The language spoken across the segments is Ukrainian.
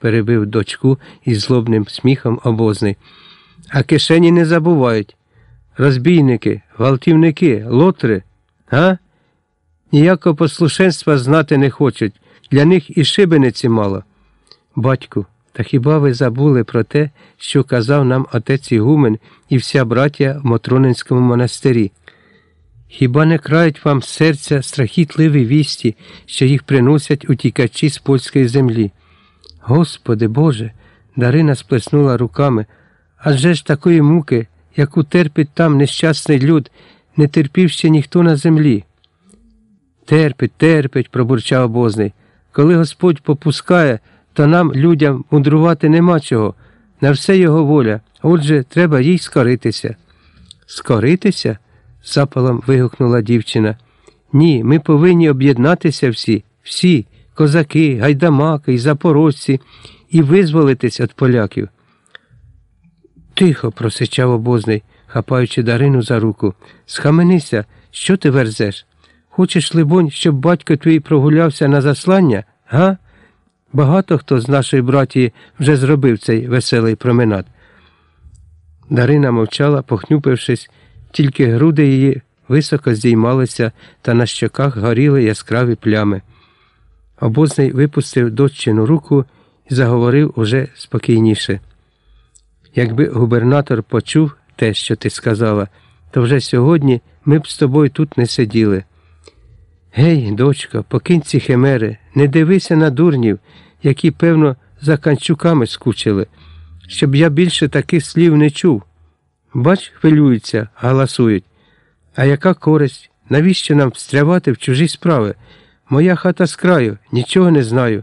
перебив дочку із злобним сміхом обозний. А кишені не забувають. Розбійники, гвалтівники, лотри, га? Ніякого послушенства знати не хочуть. Для них і шибениці мало. Батьку, та хіба ви забули про те, що казав нам отець Ігумен і вся браття в Мотронинському монастирі? Хіба не крають вам серця страхітливі вісті, що їх приносять утікачі з польської землі? Господи Боже, Дарина сплеснула руками. Адже ж такої муки, яку терпить там нещасний люд, не терпів ще ніхто на землі. Терпить, терпить, пробурчав обозний. Коли Господь попускає, то нам, людям, мудрувати нема чого. На все його воля. Отже, треба їй скоритися. Скоритися? запалом вигукнула дівчина. Ні, ми повинні об'єднатися всі, всі, козаки, гайдамаки й запорожці, і визволитись від поляків. Тихо, просичав обозний, хапаючи Дарину за руку. Схаменися, що ти верзеш? Хочеш, либонь, щоб батько твій прогулявся на заслання, га? Багато хто з нашої братії вже зробив цей веселий променад. Дарина мовчала, похнюпившись, тільки груди її високо здіймалися та на щоках горіли яскраві плями. Обозний випустив доччину руку і заговорив уже спокійніше. Якби губернатор почув те, що ти сказала, то вже сьогодні ми б з тобою тут не сиділи. Гей, дочко, покинь ці химери, не дивися на дурнів, які, певно, за канчуками скучили, щоб я більше таких слів не чув. Бач, хвилюються, галасують. А яка користь? Навіщо нам встрявати в чужі справи? Моя хата з краю, нічого не знаю.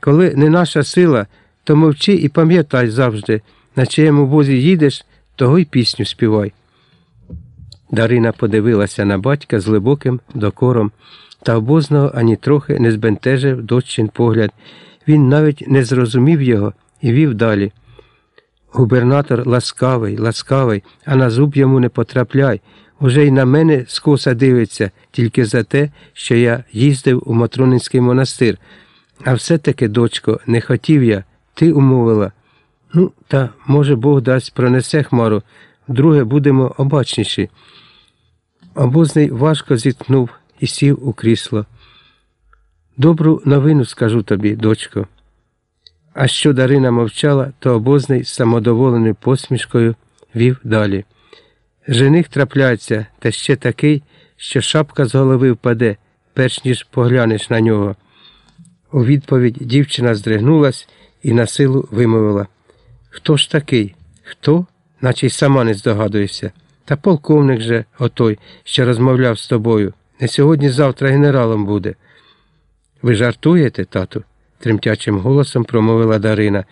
Коли не наша сила, то мовчи і пам'ятай завжди, на чиєму возі їдеш, того й пісню співай. Дарина подивилася на батька з глибоким докором, та обозного ані трохи не збентежив доччин погляд. Він навіть не зрозумів його і вів далі. Губернатор ласкавий, ласкавий, а на зуб йому не потрапляй. Уже й на мене скоса дивиться тільки за те, що я їздив у Матронинський монастир. А все-таки, дочко, не хотів я, ти умовила. Ну, та, може, Бог дасть пронесе хмару, вдруге будемо обачніші. Обозний важко зіткнув і сів у крісло. Добру новину скажу тобі, дочко. А що Дарина мовчала, то обозний самодоволеною посмішкою вів далі. Жених трапляється, та ще такий, що шапка з голови впаде, перш ніж поглянеш на нього. У відповідь дівчина здригнулась і на силу вимовила Хто ж такий? Хто? Наче й сама не здогадуєшся. Та полковник же, отой, що розмовляв з тобою, не сьогодні-завтра генералом буде. Ви жартуєте, тату? тремтячим голосом промовила Дарина.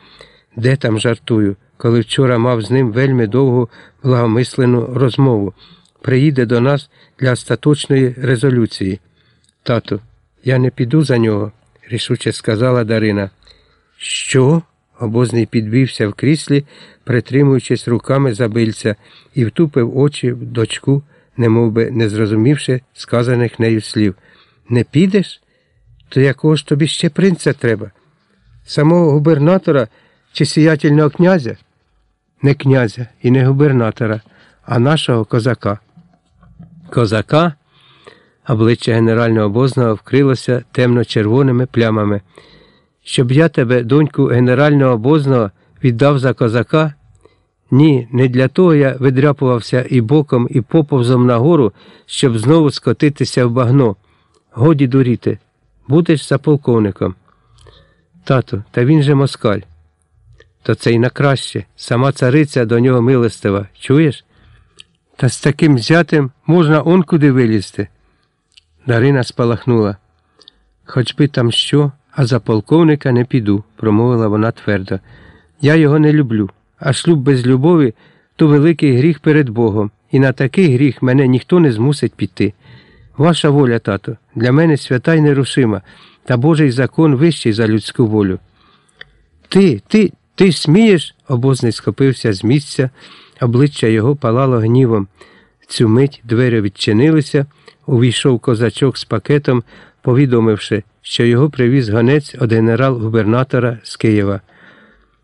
Де там жартую, коли вчора мав з ним вельми довгу благомислену розмову. Приїде до нас для остаточної резолюції. Тату, я не піду за нього, рішуче сказала Дарина. Що? Обозний підвівся в кріслі, притримуючись руками за бильця, і втупив очі в дочку, немов би не зрозумівши сказаних нею слів. Не підеш? То якого ж тобі ще принца треба? Самого губернатора чи сіятельного князя? Не князя і не губернатора, а нашого козака. Козака? Обличчя генерального обозного вкрилося темно-червоними плямами. Щоб я тебе, доньку генерального обозного, віддав за козака? Ні, не для того я видряпувався і боком, і поповзом нагору, щоб знову скотитися в багно. Годі дуріти, будеш за полковником. Тату, та він же москаль. То це й на краще. Сама цариця до нього милостива. Чуєш? Та з таким зятем можна он куди вилізти. Дарина спалахнула. Хоч би там що, а за полковника не піду, промовила вона твердо. Я його не люблю, а шлюб без любові то великий гріх перед Богом, і на такий гріх мене ніхто не змусить піти. Ваша воля, тато, для мене свята й нерушима, та Божий закон вищий за людську волю. Ти, ти, ти смієш? обозний схопився з місця, обличчя його палало гнівом. Цю мить двері відчинилися, увійшов козачок з пакетом, повідомивши що його привіз гонець од генерал-губернатора з Києва.